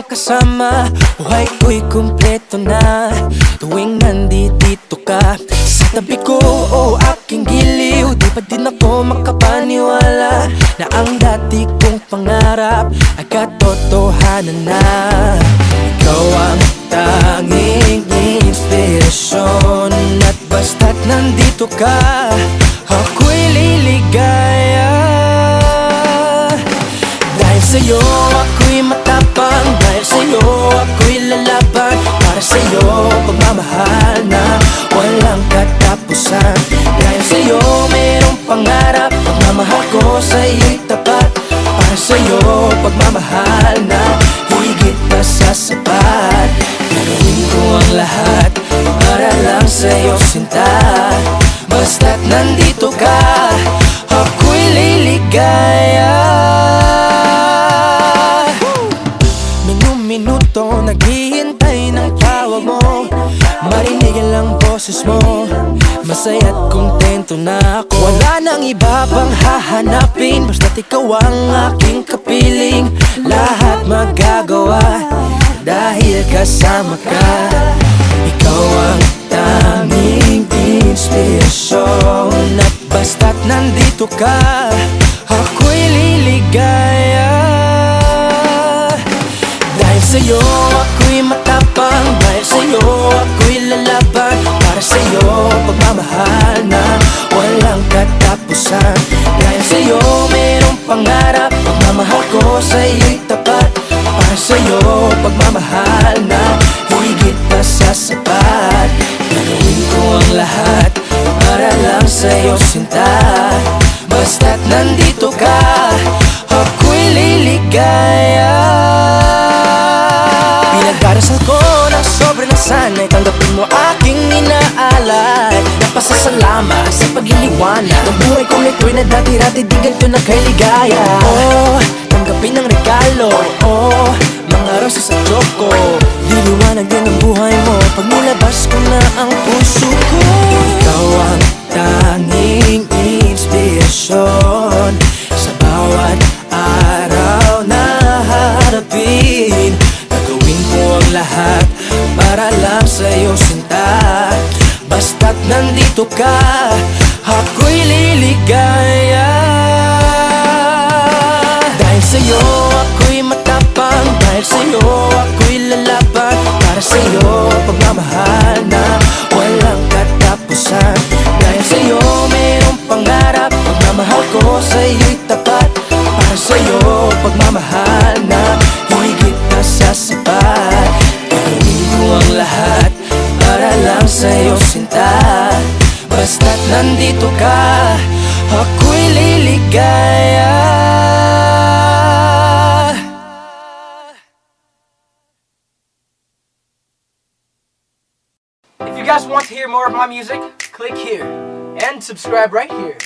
kong kasama. Buhay ko'y kumpleto na. Tuwing nandito ka Sa tabi ko o aking giliw Di pa din ako makapaniwala Na ang dati kong pangarap Ay katotohanan na. Ikaw ang tanging inspirasyon At basta't nandito ka sa'yo ako'y matapang. Dahil sa'yo ako'y lalaban. Para sa'yo pagmamahal na walang katapusan. Dahil sa'yo mayroong pangarap. Pagmamahal ko sa'yo'y tapat. Para sa'yo pagmamahal na higit pa sa sapat. Gagawin ko ang lahat para lang sa'yo sinta. Basta't nandito ka, ako'y liligaya mo. Marinig lang boses mo. Masaya't kontento na ako. Wala nang iba pang hahanapin? Basta't ikaw ang aking kapiling. Lahat magagawa Dahil kasama ka. Ikaw ang tanging inspirasyon. At basta't nandito ka Ako'y liligaya sa'yo ako'y matapang. Dahil sa'yo ako'y lalaban. Para sa'yo pagmamahal na walang katapusan. Dahil sa'yo mayroong pangarap. Pagmamahal ko sa'yo'y tapat. Para sa'yo pagmamahal na higit pa sa sapat. Gagawin ko ang lahat para lang sa'yo sinta. Basta't nandito ka Ako'y liligaya sana'y Tanggapin mo aking inaalay. Napasasalamat sa pagliliwanag Ang buhay kong ito'y na dati-rati Di ganito na kay ligaya Oh, tanggapin ang regalo. Oh, mga rosas at choco Liliwanag din ang buhay mo. Pag nilabas ko na ang puso nandito ka, ako'y liligaya. Dahil sa'yo ako'y matapang. Dahil sa'yo ako'y lalaban. Para sa'yo pagmamahal na walang katapusan. Dahil sa'yo mayroong pangarap. Pagmamahal ko sa'yo'y tapat. Para sa'yo pagmamahal na higit na sa nandito ka, ako'y liligaya If you guys want to hear more of my music, click here and subscribe right here.